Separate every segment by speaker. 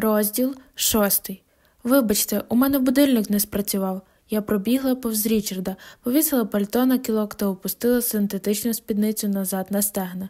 Speaker 1: Розділ шостий. Вибачте, у мене будильник не спрацював. Я пробігла повз Річарда, повісила пальто на кілок та опустила синтетичну спідницю назад на стегна.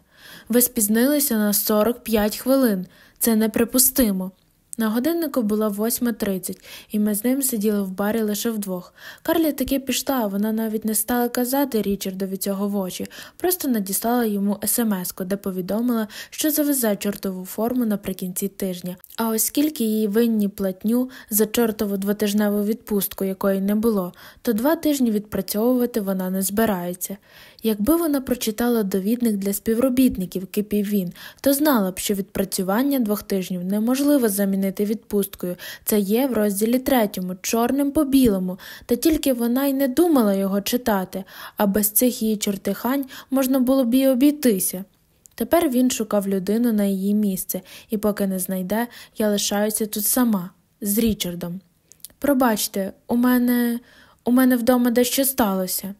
Speaker 1: Ви спізнилися на 45 хвилин. Це неприпустимо. На годиннику було 8.30, і ми з ним сиділи в барі лише вдвох. Карлі таки пішла, вона навіть не стала казати Річардові цього в очі, просто надіслала йому смс-ку, де повідомила, що завезе чортову форму наприкінці тижня. А оскільки їй винні платню за чортову двотижневу відпустку, якої не було, то два тижні відпрацьовувати вона не збирається. Якби вона прочитала довідник для співробітників, кипів він, то знала б, що відпрацювання двох тижнів неможливо замінити відпусткою. Це є в розділі третьому, чорним по білому, та тільки вона й не думала його читати, а без цих її чортихань можна було б і обійтися. Тепер він шукав людину на її місце, і поки не знайде, я лишаюся тут сама, з Річардом. Пробачте, у мене у мене вдома дещо сталося.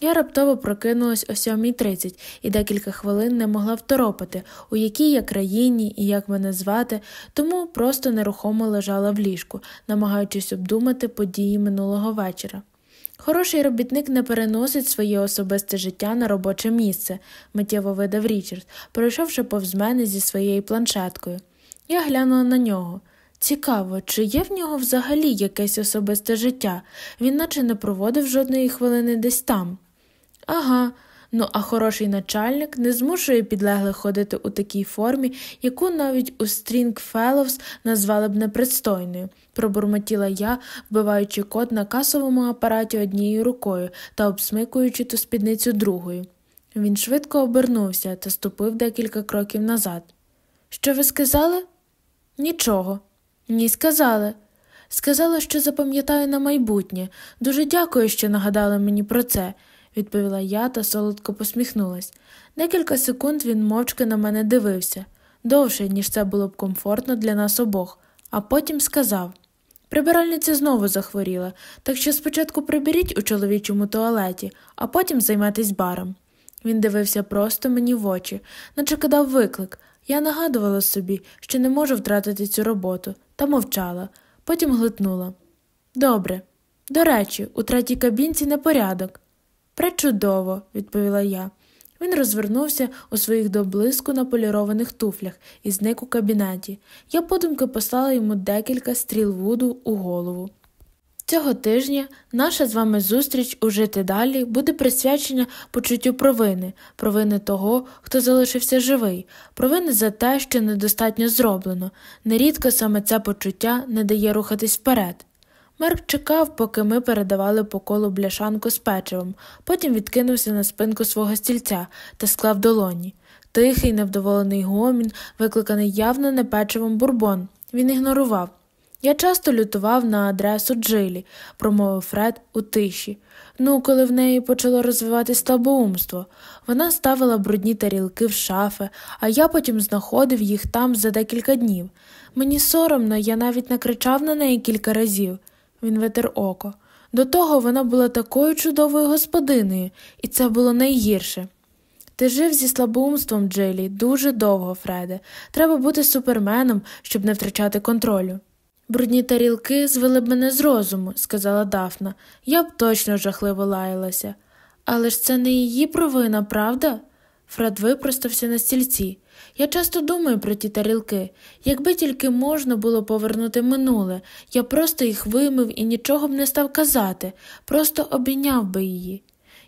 Speaker 1: Я раптово прокинулась о 7.30 і декілька хвилин не могла второпати, у якій я країні і як мене звати, тому просто нерухомо лежала в ліжку, намагаючись обдумати події минулого вечора. Хороший робітник не переносить своє особисте життя на робоче місце, миттєво видав Річард, пройшовши повз мене зі своєю планшеткою. Я глянула на нього. Цікаво, чи є в нього взагалі якесь особисте життя, він наче не проводив жодної хвилини десь там. Ага, ну а хороший начальник не змушує підлеглих ходити у такій формі, яку навіть у Стрінгфеловс назвали б непристойною, пробурмотіла я, вбиваючи код на касовому апараті однією рукою та обсмикуючи ту спідницю другою. Він швидко обернувся та ступив декілька кроків назад. Що ви сказали? Нічого. Ні, сказали. Сказала, що запам'ятаю на майбутнє. Дуже дякую, що нагадали мені про це відповіла я та солодко посміхнулась. Декілька секунд він мовчки на мене дивився довше, ніж це було б комфортно для нас обох, а потім сказав Прибиральниця знову захворіла, так що спочатку приберіть у чоловічому туалеті, а потім займайтесь баром. Він дивився просто мені в очі, наче кидав виклик. Я нагадувала собі, що не можу втратити цю роботу, та мовчала, потім глитнула. Добре. До речі, у третій кабінці непорядок. Пречудово, відповіла я. Він розвернувся у своїх до блиску наполірованих туфлях і зник у кабінеті. Я подумки послала йому декілька стріл вуду у голову. Цього тижня наша з вами зустріч у жити далі буде присвячена почуттю провини, провини того, хто залишився живий, провини за те, що недостатньо зроблено. Нерідко саме це почуття не дає рухатись вперед. Марк чекав, поки ми передавали по колу бляшанку з печивом, потім відкинувся на спинку свого стільця та склав долоні. Тихий, невдоволений гомін, викликаний явно не печивом бурбон. Він ігнорував. Я часто лютував на адресу Джилі, промовив Фред у тиші. Ну, коли в неї почало розвиватись слабоумство. Вона ставила брудні тарілки в шафи, а я потім знаходив їх там за декілька днів. Мені соромно, я навіть накричав на неї кілька разів. Він витер око. До того вона була такою чудовою господинею, і це було найгірше. Ти жив зі слабоумством, Джилі, дуже довго, Фреде. Треба бути суперменом, щоб не втрачати контролю. Брудні тарілки звели б мене з розуму, сказала Дафна. Я б точно жахливо лаялася. Але ж це не її провина, правда? Фред випростався на стільці. Я часто думаю про ті тарілки. Якби тільки можна було повернути минуле, я просто їх вимив і нічого б не став казати, просто обійняв би її.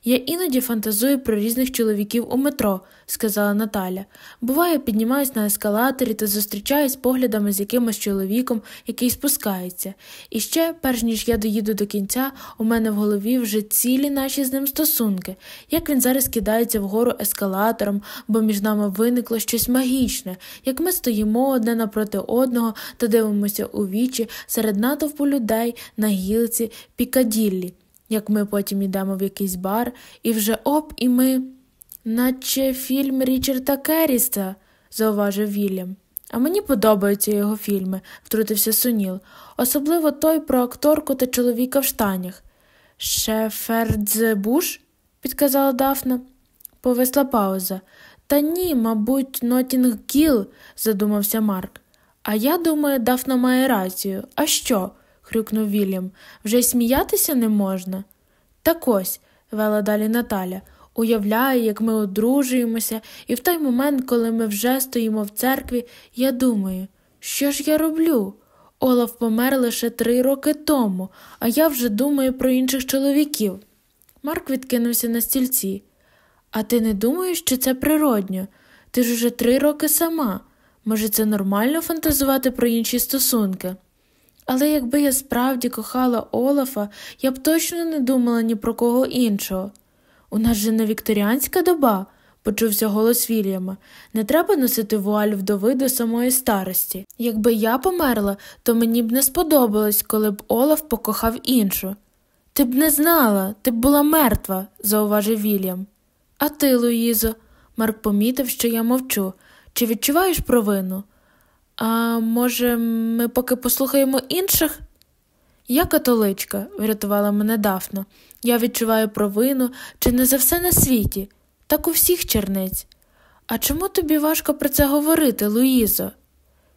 Speaker 1: Я іноді фантазую про різних чоловіків у метро, сказала Наталя. Буває, піднімаюсь на ескалаторі та зустрічаюсь поглядами з якимось чоловіком, який спускається. І ще, перш ніж я доїду до кінця, у мене в голові вже цілі наші з ним стосунки, як він зараз кидається вгору ескалатором, бо між нами виникло щось магічне, як ми стоїмо одне напроти одного та дивимося у вічі серед натовпу людей на гілці Пікаділлі як ми потім йдемо в якийсь бар, і вже оп, і ми. Наче фільм Річарда Керріста, зауважив Вільям. А мені подобаються його фільми, втрутився Суніл, особливо той про акторку та чоловіка в штанях. Шефердзебуш? підказала Дафна. Повисла пауза. Та ні, мабуть, Нотінг Гіл, задумався Марк. А я думаю, Дафна має рацію. А що? Хрюкнув Вільям. Вже сміятися не можна. Так ось, вела далі Наталя, уявляю, як ми одружуємося, і в той момент, коли ми вже стоїмо в церкві, я думаю, що ж я роблю? Олаф помер лише три роки тому, а я вже думаю про інших чоловіків. Марк відкинувся на стільці. А ти не думаєш, що це природньо? Ти ж уже три роки сама. Може, це нормально фантазувати про інші стосунки? Але якби я справді кохала Олафа, я б точно не думала ні про кого іншого. У нас же не вікторіанська доба, почувся голос Вільяма. Не треба носити вуаль вдови до самої старості. Якби я померла, то мені б не сподобалось, коли б Олаф покохав іншу. Ти б не знала, ти б була мертва, зауважив Вільям. А ти, Луїзо, Марк помітив, що я мовчу. Чи відчуваєш провину? А може, ми поки послухаємо інших? Я католичка, врятувала мене Дафна. Я відчуваю провину чи не за все на світі, так у всіх черниць. А чому тобі важко про це говорити, Луїзо?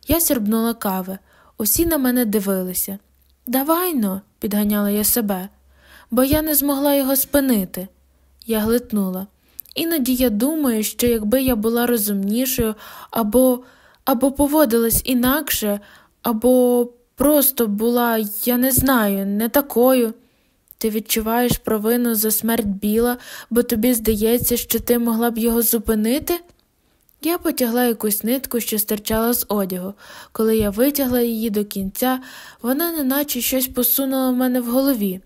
Speaker 1: Я сірбнула кави. Усі на мене дивилися. Давай но, підганяла я себе, бо я не змогла його спинити. Я глитнула. Іноді я думаю, що якби я була розумнішою, або або поводилась інакше, або просто була, я не знаю, не такою. Ти відчуваєш провину за смерть біла, бо тобі здається, що ти могла б його зупинити? Я потягла якусь нитку, що стирчала з одягу. Коли я витягла її до кінця, вона неначе щось посунула в мене в голові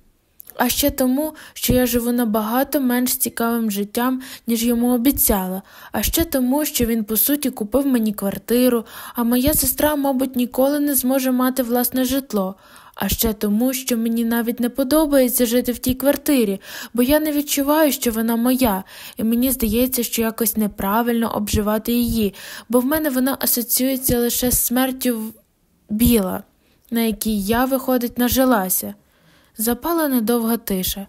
Speaker 1: а ще тому, що я живу набагато менш цікавим життям, ніж йому обіцяла, а ще тому, що він, по суті, купив мені квартиру, а моя сестра, мабуть, ніколи не зможе мати власне житло. А ще тому, що мені навіть не подобається жити в тій квартирі, бо я не відчуваю, що вона моя, і мені здається, що якось неправильно обживати її, бо в мене вона асоціюється лише з смертю біла, на якій я, виходить, нажилася. Запала недовга тиша.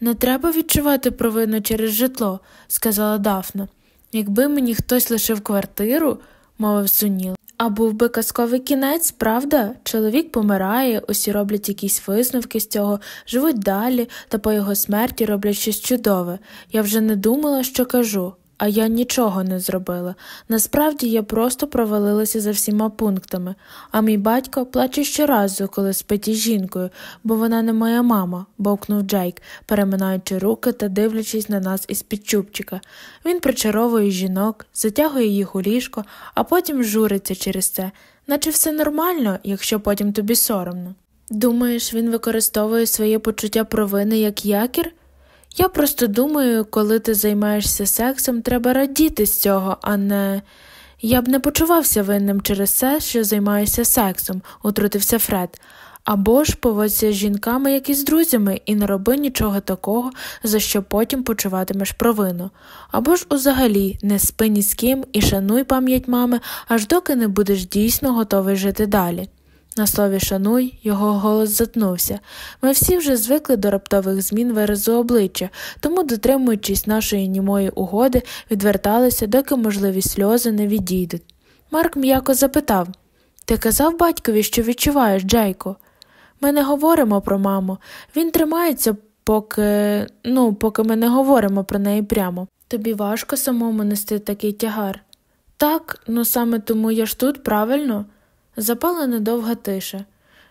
Speaker 1: Не треба відчувати провину через житло, сказала Дафна. Якби мені хтось лишив квартиру, мовив суніл. А був би казковий кінець, правда? Чоловік помирає, усі роблять якісь висновки з цього, живуть далі, та по його смерті роблять щось чудове. Я вже не думала, що кажу а я нічого не зробила. Насправді я просто провалилася за всіма пунктами, а мій батько плаче щоразу, коли спить із жінкою, бо вона не моя мама, бовкнув Джейк, переминаючи руки та дивлячись на нас із під чубчика. Він причаровує жінок, затягує їх у ліжко, а потім журиться через це, наче все нормально, якщо потім тобі соромно. Думаєш, він використовує своє почуття провини як якір? Я просто думаю, коли ти займаєшся сексом, треба радіти з цього, а не. Я б не почувався винним через це, що займаюся сексом, утрутився Фред. Або ж поводься з жінками, як і з друзями, і не роби нічого такого, за що потім почуватимеш провину. Або ж узагалі не спи ні з ким і шануй пам'ять мами, аж доки не будеш дійсно готовий жити далі. На слові шануй, його голос затнувся. Ми всі вже звикли до раптових змін виразу обличчя, тому, дотримуючись нашої німої угоди, відверталися, доки можливі сльози не відійдуть. Марк м'яко запитав Ти казав батькові, що відчуваєш, Джейко? Ми не говоримо про маму. Він тримається, поки ну, поки ми не говоримо про неї прямо. Тобі важко самому нести такий тягар. Так, ну саме тому я ж тут, правильно? Запала недовга тиша.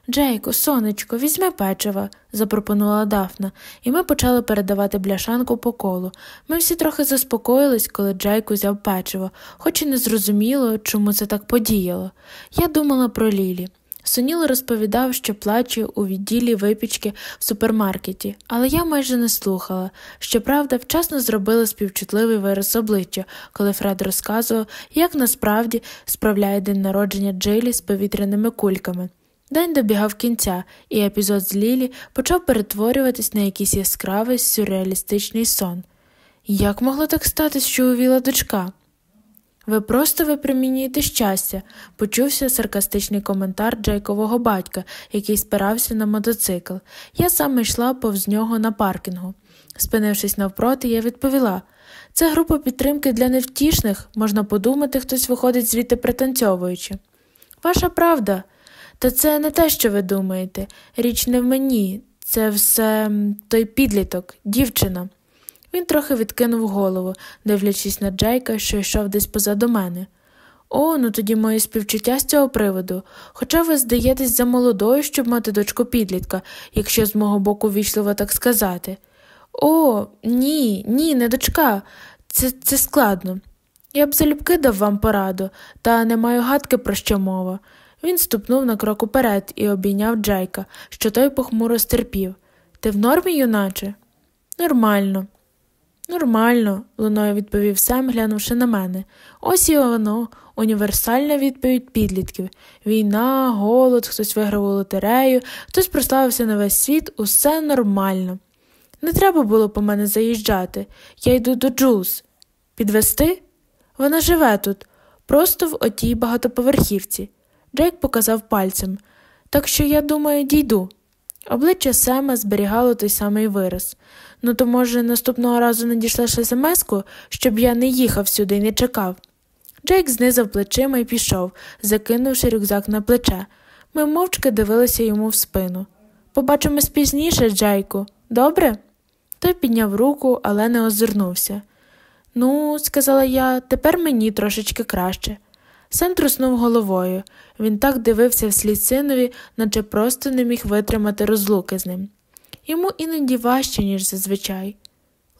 Speaker 1: Джейку, сонечко, візьми печива, запропонувала Дафна, і ми почали передавати бляшанку по колу. Ми всі трохи заспокоїлись, коли Джейк узяв печиво, хоч і не зрозуміло, чому це так подіяло. Я думала про Лілі. Соніл розповідав, що плаче у відділі випічки в супермаркеті, але я майже не слухала. Щоправда, вчасно зробила співчутливий вираз обличчя, коли Фред розказував, як насправді справляє день народження Джилі з повітряними кульками. День добігав кінця, і епізод з Лілі почав перетворюватись на якийсь яскравий сюрреалістичний сон. Як могло так статись, що увіла дочка? Ви просто випромінюєте щастя, почувся саркастичний коментар Джейкового батька, який спирався на мотоцикл. Я саме йшла повз нього на паркінгу. Спинившись навпроти, я відповіла це група підтримки для невтішних, можна подумати, хтось виходить звідти пританцьовуючи. Ваша правда, та це не те, що ви думаєте. Річ не в мені, це все той підліток, дівчина. Він трохи відкинув голову, дивлячись на Джейка, що йшов десь позаду мене. О, ну тоді моє співчуття з цього приводу. Хоча ви здаєтесь за молодою, щоб мати дочку підлітка, якщо з мого боку вічливо так сказати. О, ні, ні, не дочка. Це це складно. Я б залюбки дав вам пораду, та не маю гадки, про що мова. Він ступнув на крок уперед і обійняв Джейка, що той похмуро стерпів. Ти в нормі, юначе? Нормально. Нормально, луною відповів Сем, глянувши на мене. Ось і воно, універсальна відповідь підлітків війна, голод, хтось виграв у лотерею, хтось прославився на весь світ, усе нормально. Не треба було по мене заїжджати. Я йду до Джулс. Підвести? Вона живе тут, просто в отій багатоповерхівці. Джейк показав пальцем. Так що, я думаю, дійду. Обличчя Сема зберігало той самий вираз. Ну, то, може, наступного разу надійшлеш смс-ку, щоб я не їхав сюди і не чекав. Джейк знизав плечима і пішов, закинувши рюкзак на плече. Ми мовчки дивилися йому в спину. Побачимось пізніше, Джейку, добре? Той підняв руку, але не озирнувся. Ну, сказала я, тепер мені трошечки краще. Сем труснув головою. Він так дивився вслід синові, наче просто не міг витримати розлуки з ним. Йому іноді важче, ніж зазвичай.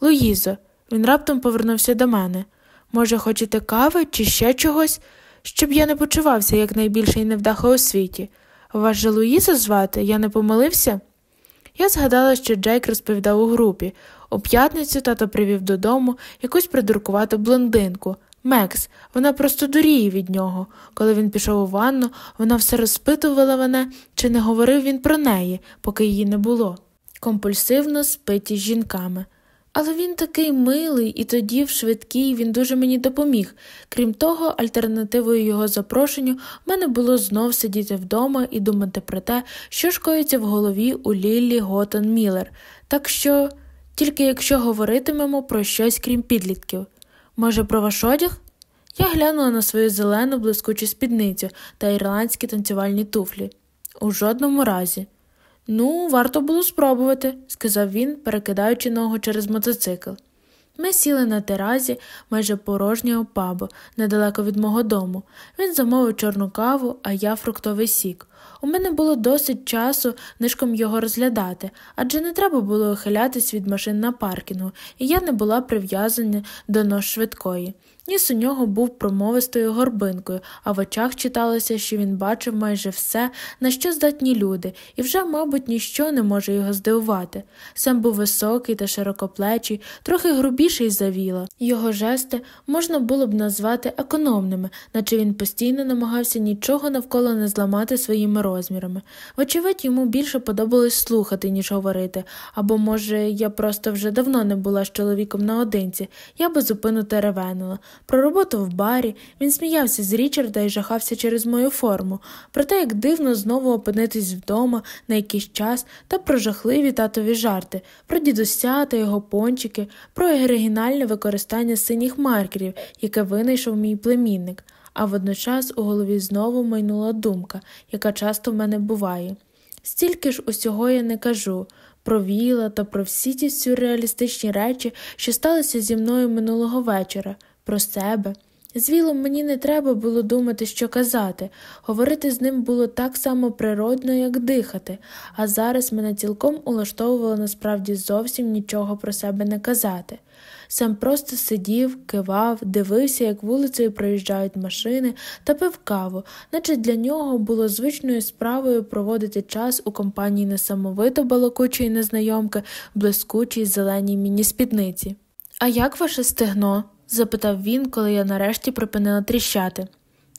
Speaker 1: Луїзо, він раптом повернувся до мене. Може, хочете кави чи ще чогось, щоб я не почувався як найбільший невдаха у світі. Вас же Луїза звати, я не помилився? Я згадала, що Джейк розповідав у групі. У п'ятницю тато привів додому якусь придуркувату блондинку. Мекс, вона просто дуріє від нього. Коли він пішов у ванну, вона все розпитувала мене, чи не говорив він про неї, поки її не було. Компульсивно спить із жінками. Але він такий милий, і тоді, в швидкій, він дуже мені допоміг. Крім того, альтернативою його запрошенню в мене було знов сидіти вдома і думати про те, що ж в голові у Ліллі Готон Міллер. Так що, тільки якщо говоритимемо про щось крім підлітків. Може, про ваш одяг? Я глянула на свою зелену блискучу спідницю та ірландські танцювальні туфлі. У жодному разі. Ну, варто було спробувати, сказав він, перекидаючи ногу через мотоцикл. Ми сіли на теразі майже порожнього пабу, недалеко від мого дому. Він замовив чорну каву, а я фруктовий сік. У мене було досить часу нишком його розглядати, адже не треба було ухилятись від машин на паркінгу, і я не була прив'язана до нож швидкої. Ніс у нього був промовистою горбинкою, а в очах читалося, що він бачив майже все, на що здатні люди, і вже, мабуть, ніщо не може його здивувати. Сам був високий та широкоплечий, трохи грубіший за віла. Його жести можна було б назвати економними, наче він постійно намагався нічого навколо не зламати своїми розмірами. Вочевидь, йому більше подобалось слухати, ніж говорити, або, може, я просто вже давно не була з чоловіком наодинці, я би зупину теревенила. Про роботу в барі він сміявся з Річарда і жахався через мою форму, про те, як дивно знову опинитись вдома на якийсь час та про жахливі татові жарти, про дідуся та його пончики, про оригінальне використання синіх маркерів, яке винайшов мій племінник. А водночас у голові знову майнула думка, яка часто в мене буває. Стільки ж усього я не кажу про віла та про всі ті сюрреалістичні речі, що сталися зі мною минулого вечора про себе. З мені не треба було думати, що казати, говорити з ним було так само природно, як дихати, а зараз мене цілком улаштовувало насправді зовсім нічого про себе не казати. Сам просто сидів, кивав, дивився, як вулицею проїжджають машини та пив каву, наче для нього було звичною справою проводити час у компанії несамовито балакучої незнайомки блискучій зеленій міні-спідниці. А як ваше стегно? Запитав він, коли я нарешті припинила тріщати.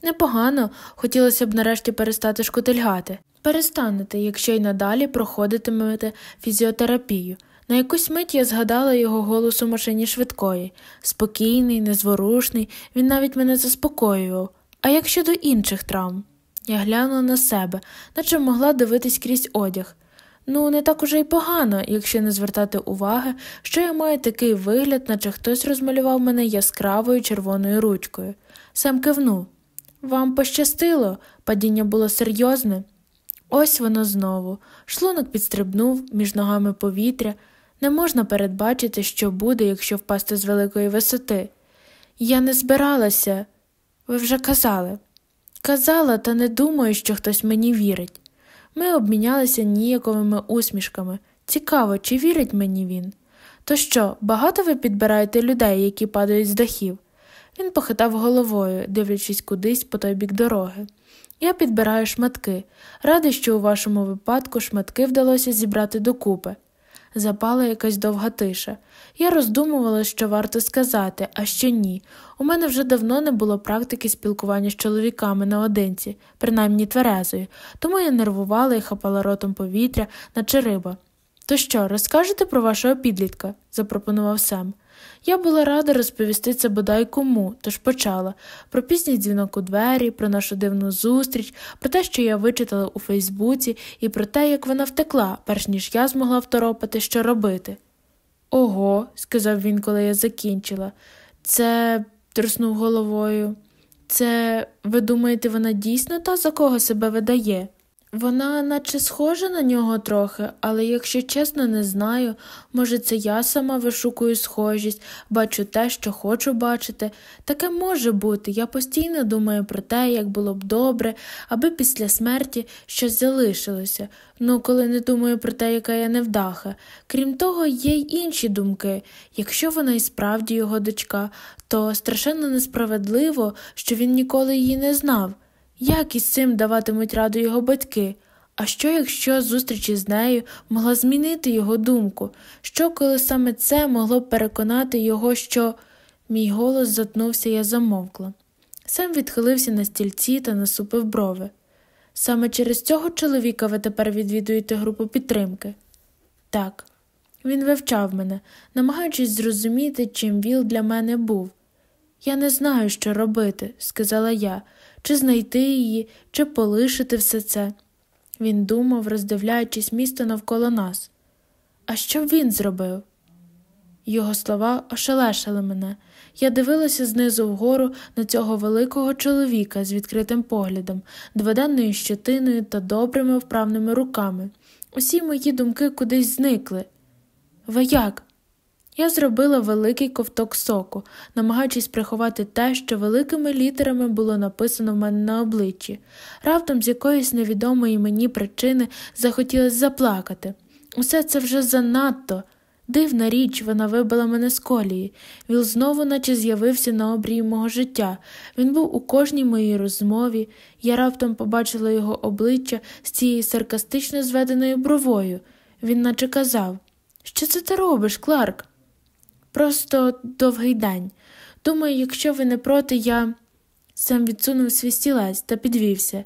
Speaker 1: Непогано, хотілося б нарешті перестати шкутильгати. Перестанете, якщо й надалі проходитимете фізіотерапію. На якусь мить я згадала його голос у машині швидкої спокійний, незворушний, він навіть мене заспокоював. А як щодо інших травм? Я глянула на себе, наче могла дивитись крізь одяг. Ну, не так уже й погано, якщо не звертати уваги, що я маю такий вигляд, наче хтось розмалював мене яскравою червоною ручкою. Сам кивнув. Вам пощастило, падіння було серйозне. Ось воно знову. Шлунок підстрибнув між ногами повітря. Не можна передбачити, що буде, якщо впасти з великої висоти. Я не збиралася, ви вже казали. Казала, та не думаю, що хтось мені вірить. Ми обмінялися ніяковими усмішками. Цікаво, чи вірить мені він? То що, багато ви підбираєте людей, які падають з дахів? Він похитав головою, дивлячись кудись по той бік дороги. Я підбираю шматки. Радий, що у вашому випадку шматки вдалося зібрати докупи. Запала якась довга тиша. Я роздумувала, що варто сказати, а що ні. У мене вже давно не було практики спілкування з чоловіками наодинці, принаймні тверезою, тому я нервувала і хапала ротом повітря, наче риба. То що, розкажете про вашого підлітка? запропонував Сем. Я була рада розповісти це бодай кому, тож почала про пізній дзвінок у двері, про нашу дивну зустріч, про те, що я вичитала у Фейсбуці, і про те, як вона втекла, перш ніж я змогла второпати, що робити. Ого, сказав він, коли я закінчила. Це, труснув головою. Це, ви думаєте, вона дійсно та, за кого себе видає? Вона наче схожа на нього трохи, але, якщо чесно, не знаю. Може, це я сама вишукую схожість, бачу те, що хочу бачити. Таке може бути. Я постійно думаю про те, як було б добре, аби після смерті щось залишилося. Ну, коли не думаю про те, яка я невдаха. Крім того, є й інші думки. Якщо вона і справді його дочка, то страшенно несправедливо, що він ніколи її не знав. Як із цим даватимуть раду його батьки? А що, якщо зустріч з нею могла змінити його думку? Що, коли саме це могло б переконати його, що мій голос затнувся, я замовкла. Сам відхилився на стільці та насупив брови. Саме через цього чоловіка ви тепер відвідуєте групу підтримки? Так, він вивчав мене, намагаючись зрозуміти, чим Віл для мене був. Я не знаю, що робити, сказала я чи знайти її, чи полишити все це. Він думав, роздивляючись місто навколо нас. А що б він зробив? Його слова ошелешили мене. Я дивилася знизу вгору на цього великого чоловіка з відкритим поглядом, дводенною щетиною та добрими вправними руками. Усі мої думки кудись зникли. Ви як? Я зробила великий ковток соку, намагаючись приховати те, що великими літерами було написано в мене на обличчі. Раптом з якоїсь невідомої мені причини захотілося заплакати. Усе це вже занадто. Дивна річ, вона вибила мене з колії. Віл знову, наче з'явився на обрії мого життя. Він був у кожній моїй розмові. Я раптом побачила його обличчя з цією саркастично зведеною бровою. Він наче казав Що це ти робиш, Кларк? Просто довгий день. Думаю, якщо ви не проти, я сам відсунув свій стілець та підвівся.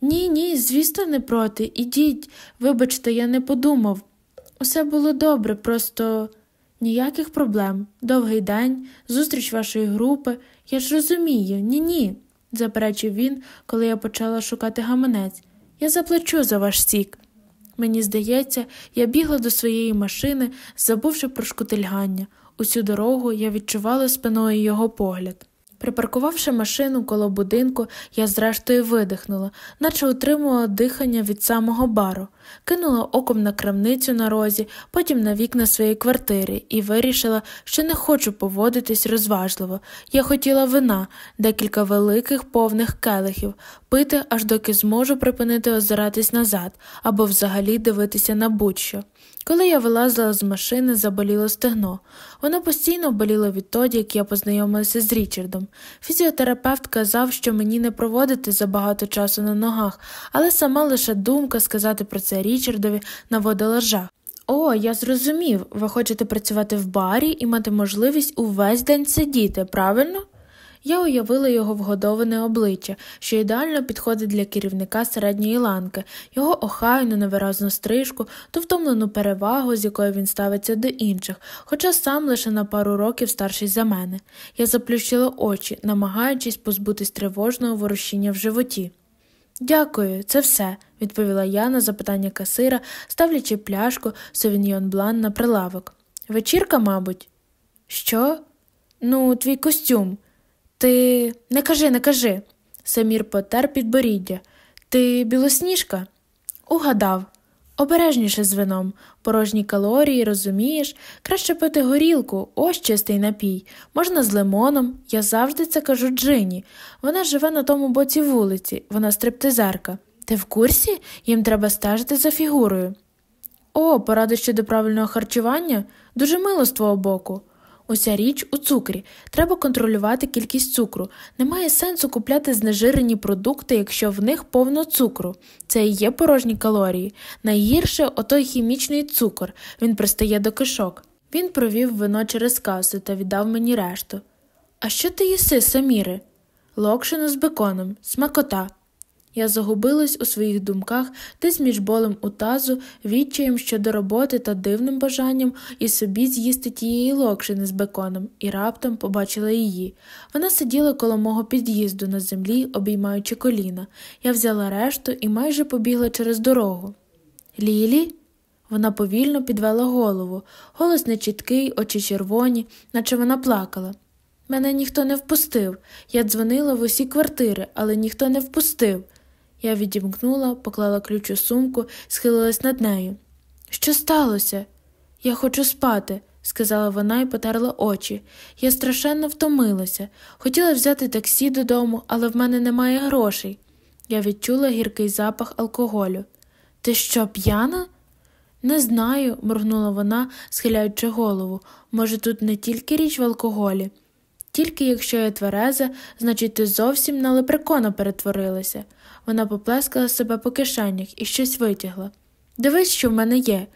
Speaker 1: Ні, ні, звісно, не проти. Ідіть, вибачте, я не подумав. Усе було добре, просто ніяких проблем. Довгий день, зустріч вашої групи. Я ж розумію, ні, ні, заперечив він, коли я почала шукати гаманець. Я заплачу за ваш сік. Мені здається, я бігла до своєї машини, забувши про шкутильгання. Усю дорогу я відчувала спиною його погляд. Припаркувавши машину коло будинку, я зрештою видихнула, наче утримувала дихання від самого бару, кинула оком на крамницю на розі, потім на вікна своєї квартири і вирішила, що не хочу поводитись розважливо. Я хотіла вина, декілька великих повних келихів, пити, аж доки зможу припинити озиратись назад або взагалі дивитися на будь-що. Коли я вилазила з машини, заболіло стегно. Воно постійно боліло відтоді, як я познайомилася з Річардом. Фізіотерапевт казав, що мені не проводити забагато часу на ногах, але сама лише думка сказати про це Річардові наводила жах. О, я зрозумів, ви хочете працювати в барі і мати можливість увесь день сидіти, правильно? Я уявила його вгодоване обличчя, що ідеально підходить для керівника середньої ланки, його охайну, невиразну стрижку, ту втомлену перевагу, з якою він ставиться до інших, хоча сам лише на пару років старший за мене. Я заплющила очі, намагаючись позбутись тривожного ворушіння в животі. Дякую, це все, відповіла я на запитання касира, ставлячи пляшку совіньйон блан на прилавок. Вечірка, мабуть. Що? Ну, твій костюм. Ти не кажи, не кажи. Самір потер підборіддя. Ти білосніжка? Угадав. Обережніше з вином, порожні калорії, розумієш, краще пити горілку, ось чистий напій, можна з лимоном, я завжди це кажу Джині. Вона живе на тому боці вулиці, вона стриптизерка. Ти в курсі? Їм треба стежити за фігурою. О, поради щодо правильного харчування дуже мило з твого боку. Уся річ у цукрі. Треба контролювати кількість цукру. Немає сенсу купляти знежирені продукти, якщо в них повно цукру. Це і є порожні калорії. Найгірше отой хімічний цукор, він пристає до кишок. Він провів вино через касу та віддав мені решту. А що ти їси, Саміри? Локшину з беконом, смакота. Я загубилась у своїх думках десь між болем у тазу, відчаєм щодо роботи та дивним бажанням і собі з'їсти тієї локшини з беконом, і раптом побачила її. Вона сиділа коло мого під'їзду на землі, обіймаючи коліна. Я взяла решту і майже побігла через дорогу. Лілі? Вона повільно підвела голову, голос нечіткий, очі червоні, наче вона плакала. Мене ніхто не впустив. Я дзвонила в усі квартири, але ніхто не впустив. Я відімкнула, поклала ключ у сумку, схилилась над нею. Що сталося? Я хочу спати, сказала вона і потерла очі. Я страшенно втомилася. Хотіла взяти таксі додому, але в мене немає грошей. Я відчула гіркий запах алкоголю. Ти що, п'яна? Не знаю, моргнула вона, схиляючи голову. Може, тут не тільки річ в алкоголі. Тільки якщо я твереза, значить ти зовсім на лепрекона перетворилася. Вона поплескала себе по кишенях і щось витягла. Дивись, що в мене є.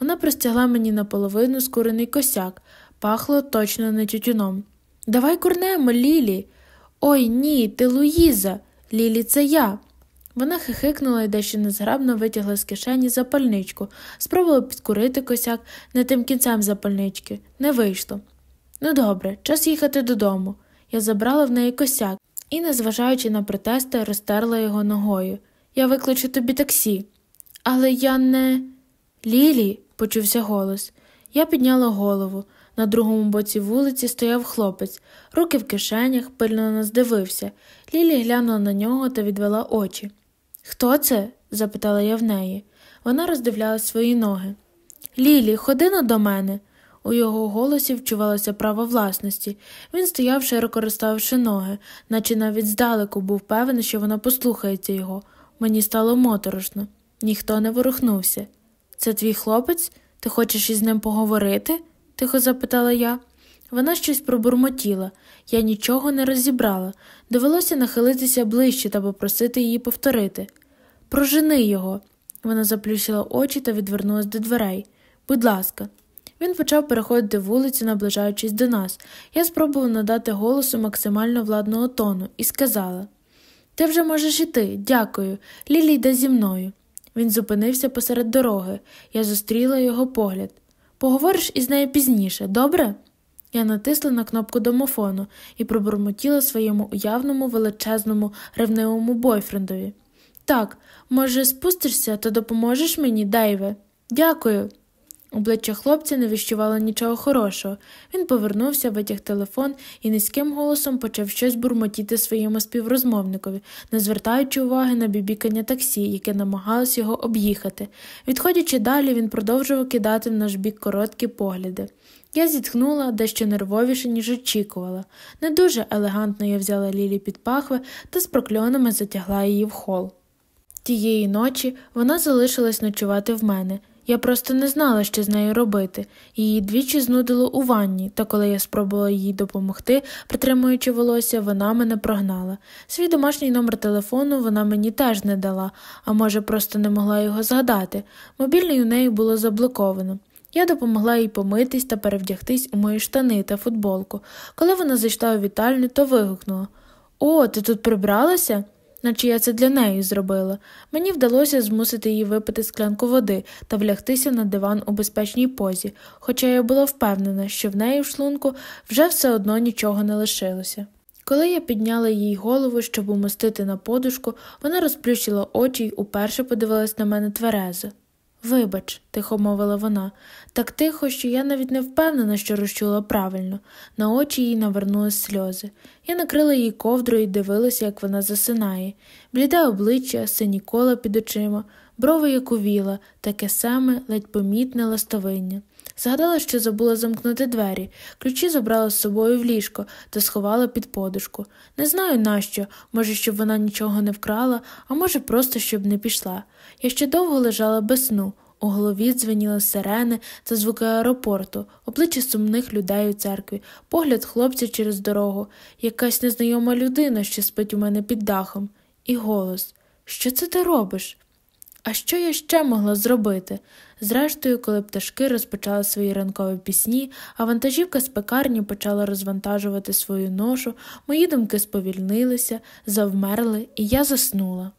Speaker 1: Вона простягла мені наполовину скурений косяк, пахло точно не тютюном. Давай курнемо, Лілі. Ой ні, ти Луїза. Лілі, це я. Вона хихикнула і дещо незграбно витягла з кишені запальничку, спробувала підкурити косяк не тим кінцем запальнички. Не вийшло. Ну добре, час їхати додому. Я забрала в неї косяк і, незважаючи на протести, розтерла його ногою. Я викличу тобі таксі. Але я не. Лілі, почувся голос. Я підняла голову. На другому боці вулиці стояв хлопець, руки в кишенях, пильно на нас дивився. Лілі глянула на нього та відвела очі. Хто це? запитала я в неї. Вона роздивляла свої ноги. Лілі, ходи но до мене. У його голосі вчувалося право власності. Він стояв, широко розставивши ноги, наче навіть здалеку був певен, що вона послухається його. Мені стало моторошно. Ніхто не ворухнувся. Це твій хлопець? Ти хочеш із ним поговорити? тихо запитала я. Вона щось пробурмотіла, я нічого не розібрала. Довелося нахилитися ближче та попросити її повторити. Прожени його. Вона заплющила очі та відвернулась до дверей. Будь ласка. Він почав переходити вулицю, наближаючись до нас. Я спробувала надати голосу максимально владного тону і сказала Ти вже можеш іти, дякую. Лілі йде зі мною. Він зупинився посеред дороги. Я зустріла його погляд. Поговориш із нею пізніше, добре? Я натисла на кнопку домофону і пробурмотіла своєму уявному величезному ревнивому бойфрендові. Так, може, спустишся, то допоможеш мені, Дейве? Дякую. Обличчя хлопця не віщувало нічого хорошого. Він повернувся, витяг телефон і низьким голосом почав щось бурмотіти своєму співрозмовникові, не звертаючи уваги на бібікання таксі, яке намагалось його об'їхати. Відходячи далі, він продовжував кидати в наш бік короткі погляди. Я зітхнула дещо нервовіше, ніж очікувала. Не дуже елегантно я взяла Лілі під пахви та з прокльонами затягла її в хол. Тієї ночі вона залишилась ночувати в мене. Я просто не знала, що з нею робити. Її двічі знудило у ванні, та коли я спробувала їй допомогти, притримуючи волосся, вона мене прогнала. Свій домашній номер телефону вона мені теж не дала, а може, просто не могла його згадати. Мобільний у неї було заблоковано. Я допомогла їй помитись та перевдягтись у мої штани та футболку. Коли вона зайшла у вітальню, то вигукнула О, ти тут прибралася? Наче я це для неї зробила. Мені вдалося змусити її випити склянку води та влягтися на диван у безпечній позі, хоча я була впевнена, що в неї в шлунку вже все одно нічого не лишилося. Коли я підняла їй голову, щоб умостити на подушку, вона розплющила очі й уперше подивилась на мене тверезо. Вибач, тихо мовила вона, так тихо, що я навіть не впевнена, що розчула правильно. На очі їй навернулись сльози. Я накрила її ковдрою і дивилася, як вона засинає. Бліде обличчя, сині кола під очима, брови як увіла, таке саме ледь помітне ластовиння. Згадала, що забула замкнути двері, ключі забрала з собою в ліжко та сховала під подушку. Не знаю нащо, може, щоб вона нічого не вкрала, а може, просто щоб не пішла. Я ще довго лежала без сну. У голові дзвеніли сирени та звуки аеропорту, обличчя сумних людей у церкві, погляд хлопця через дорогу, якась незнайома людина, що спить у мене під дахом, і голос Що це ти робиш? А що я ще могла зробити? Зрештою, коли пташки розпочали свої ранкові пісні, а вантажівка з пекарні почала розвантажувати свою ношу, мої думки сповільнилися, завмерли, і я заснула.